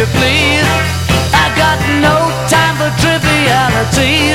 you please. I got no time for trivialities.